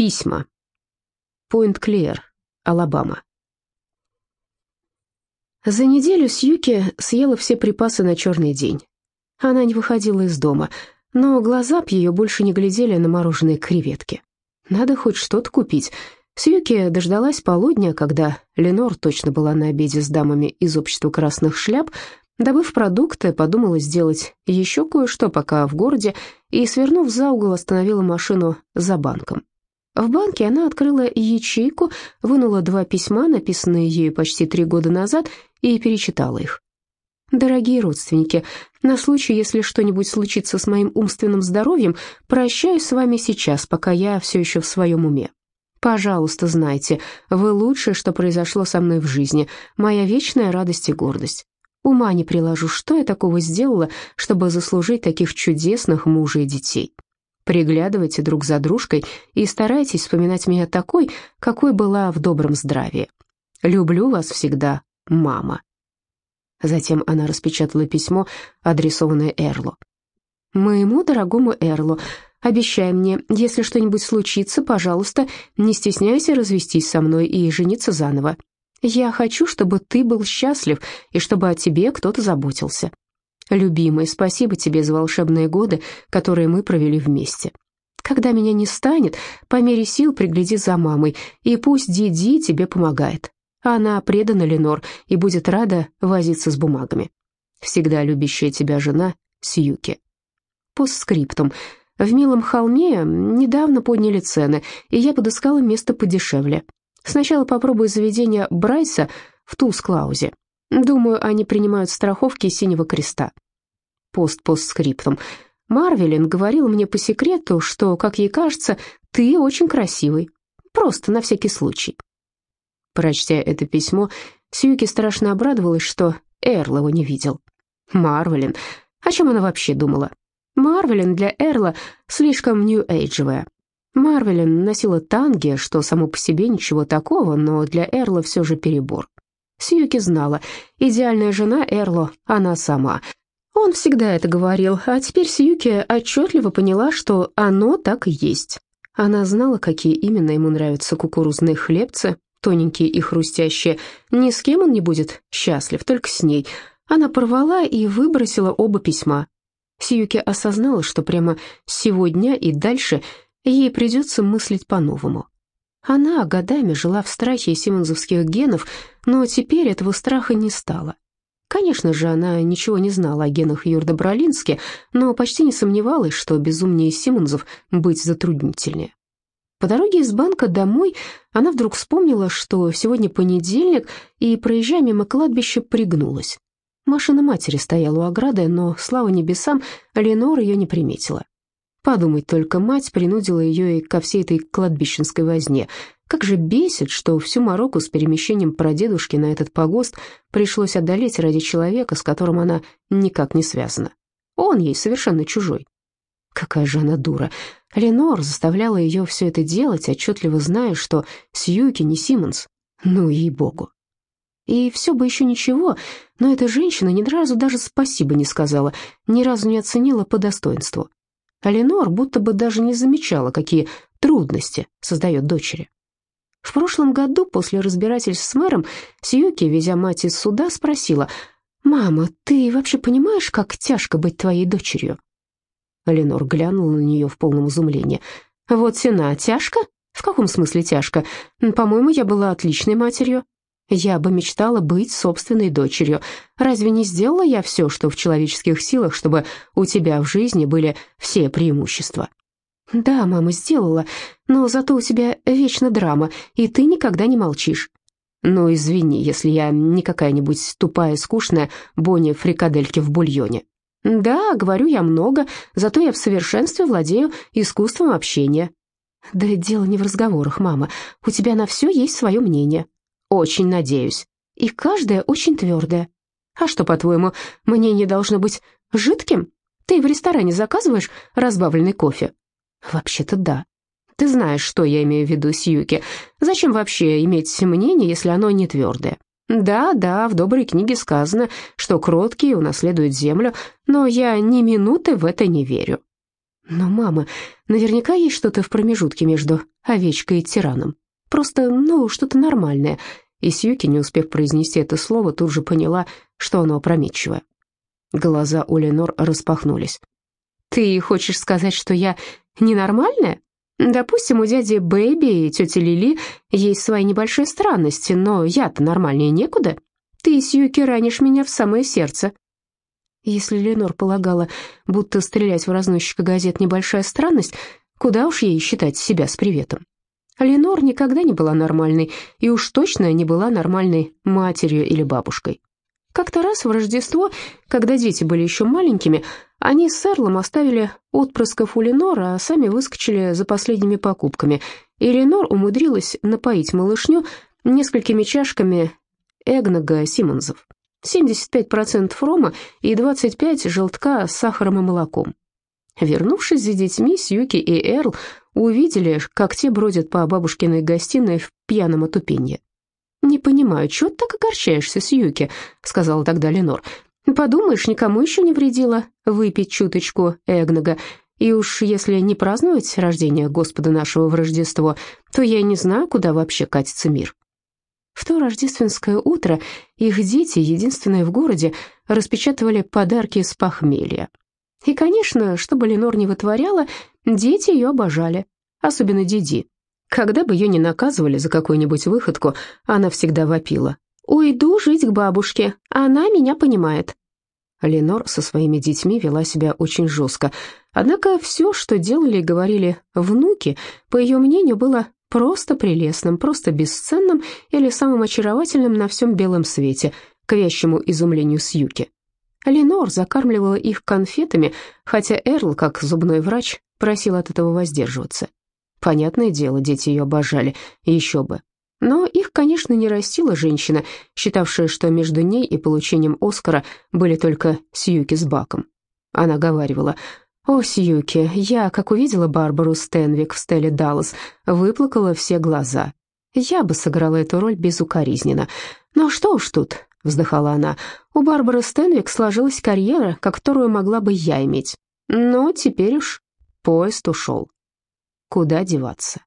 Письма. Пойнт-Клер, Алабама. За неделю Сьюки съела все припасы на черный день. Она не выходила из дома, но глаза б ее больше не глядели на мороженые креветки. Надо хоть что-то купить. Сьюки дождалась полудня, когда Ленор точно была на обеде с дамами из общества красных шляп, Добыв продукты, подумала сделать еще кое-что пока в городе, и, свернув за угол, остановила машину за банком. В банке она открыла ячейку, вынула два письма, написанные ею почти три года назад, и перечитала их. «Дорогие родственники, на случай, если что-нибудь случится с моим умственным здоровьем, прощаюсь с вами сейчас, пока я все еще в своем уме. Пожалуйста, знайте, вы лучшее, что произошло со мной в жизни, моя вечная радость и гордость. Ума не приложу, что я такого сделала, чтобы заслужить таких чудесных мужа и детей. Приглядывайте друг за дружкой и старайтесь вспоминать меня такой, какой была в добром здравии. Люблю вас всегда, мама». Затем она распечатала письмо, адресованное Эрлу. «Моему дорогому Эрлу, обещай мне, если что-нибудь случится, пожалуйста, не стесняйся развестись со мной и жениться заново. Я хочу, чтобы ты был счастлив и чтобы о тебе кто-то заботился. Любимый, спасибо тебе за волшебные годы, которые мы провели вместе. Когда меня не станет, по мере сил пригляди за мамой, и пусть Диди тебе помогает. Она предана Ленор и будет рада возиться с бумагами. Всегда любящая тебя жена Сьюки. Постскриптум. В милом холме недавно подняли цены, и я подыскала место подешевле. Сначала попробую заведение Брайса в Туз-Клаузе. Думаю, они принимают страховки Синего Креста. Пост-постскриптум. Марвелин говорил мне по секрету, что, как ей кажется, ты очень красивый. Просто на всякий случай. Прочтя это письмо, Сьюки страшно обрадовалась, что Эрл его не видел. Марвелин. О чем она вообще думала? Марвелин для Эрла слишком нью-эйджевая. Марвелин носила танги, что само по себе ничего такого, но для Эрла все же перебор. Сьюки знала, идеальная жена Эрло – она сама. Он всегда это говорил, а теперь Сьюки отчетливо поняла, что оно так и есть. Она знала, какие именно ему нравятся кукурузные хлебцы, тоненькие и хрустящие. Ни с кем он не будет счастлив, только с ней. Она порвала и выбросила оба письма. Сьюки осознала, что прямо сегодня и дальше – ей придется мыслить по-новому. Она годами жила в страхе симонзовских генов, но теперь этого страха не стало. Конечно же, она ничего не знала о генах Юрда Бролински, но почти не сомневалась, что безумнее Симонзов быть затруднительнее. По дороге из банка домой она вдруг вспомнила, что сегодня понедельник, и, проезжая мимо кладбища, пригнулась. Машина матери стояла у ограды, но, слава небесам, Ленор ее не приметила. Подумать только, мать принудила ее и ко всей этой кладбищенской возне. Как же бесит, что всю мороку с перемещением прадедушки на этот погост пришлось одолеть ради человека, с которым она никак не связана. Он ей совершенно чужой. Какая же она дура. Ленор заставляла ее все это делать, отчетливо зная, что Сьюки не Симмонс. Ну, ей-богу. И все бы еще ничего, но эта женщина ни разу даже спасибо не сказала, ни разу не оценила по достоинству. А Ленор будто бы даже не замечала, какие трудности создает дочери. В прошлом году, после разбирательств с мэром, Сьюки, везя мать из суда, спросила, «Мама, ты вообще понимаешь, как тяжко быть твоей дочерью?» Ленор глянула на нее в полном изумлении. «Вот сена, тяжко? В каком смысле тяжко? По-моему, я была отличной матерью. Я бы мечтала быть собственной дочерью. Разве не сделала я все, что в человеческих силах, чтобы у тебя в жизни были все преимущества? Да, мама, сделала, но зато у тебя вечно драма, и ты никогда не молчишь. Ну, извини, если я не какая-нибудь тупая, скучная Бонни фрикадельки в бульоне. Да, говорю я много, зато я в совершенстве владею искусством общения. Да дело не в разговорах, мама. У тебя на все есть свое мнение. Очень надеюсь. И каждая очень твердая. А что, по-твоему, мнение должно быть жидким? Ты в ресторане заказываешь разбавленный кофе? Вообще-то да. Ты знаешь, что я имею в виду, Сьюки. Зачем вообще иметь мнение, если оно не твердое? Да, да, в доброй книге сказано, что кроткие унаследуют землю, но я ни минуты в это не верю. Но, мама, наверняка есть что-то в промежутке между овечкой и тираном. Просто, ну, что-то нормальное. И Сьюки, не успев произнести это слово, тут же поняла, что оно опрометчивое. Глаза у Ленор распахнулись. «Ты хочешь сказать, что я ненормальная? Допустим, у дяди Бэйби и тети Лили есть свои небольшие странности, но я-то нормальнее некуда. Ты, Сьюки, ранишь меня в самое сердце». Если Ленор полагала, будто стрелять в разносчика газет небольшая странность, куда уж ей считать себя с приветом. Ленор никогда не была нормальной, и уж точно не была нормальной матерью или бабушкой. Как-то раз в Рождество, когда дети были еще маленькими, они с Эрлом оставили отпрысков у Ленора, а сами выскочили за последними покупками, и Ленор умудрилась напоить малышню несколькими чашками Эгнога Симмонсов. 75% рома и 25% желтка с сахаром и молоком. Вернувшись за детьми, Сьюки и Эрл увидели, как те бродят по бабушкиной гостиной в пьяном отупенье. «Не понимаю, чего ты так огорчаешься, Сьюки?» — сказала тогда Ленор. «Подумаешь, никому еще не вредило выпить чуточку эгнога, и уж если не праздновать рождение Господа нашего в Рождество, то я не знаю, куда вообще катится мир». В то рождественское утро их дети, единственные в городе, распечатывали подарки с похмелья. И, конечно, что бы Ленор не вытворяла, дети ее обожали, особенно Диди. Когда бы ее не наказывали за какую-нибудь выходку, она всегда вопила. «Уйду жить к бабушке, она меня понимает». Ленор со своими детьми вела себя очень жестко. Однако все, что делали и говорили внуки, по ее мнению, было просто прелестным, просто бесценным или самым очаровательным на всем белом свете, к вящему изумлению Сьюки. Ленор закармливала их конфетами, хотя Эрл, как зубной врач, просил от этого воздерживаться. Понятное дело, дети ее обожали, еще бы. Но их, конечно, не растила женщина, считавшая, что между ней и получением Оскара были только Сьюки с Баком. Она говаривала, «О, Сьюки, я, как увидела Барбару Стенвик в Стелле Даллас, выплакала все глаза. Я бы сыграла эту роль безукоризненно. Но что уж тут, — вздыхала она, — у Барбары Стенвик сложилась карьера, которую могла бы я иметь. Но теперь уж поезд ушел. Куда деваться?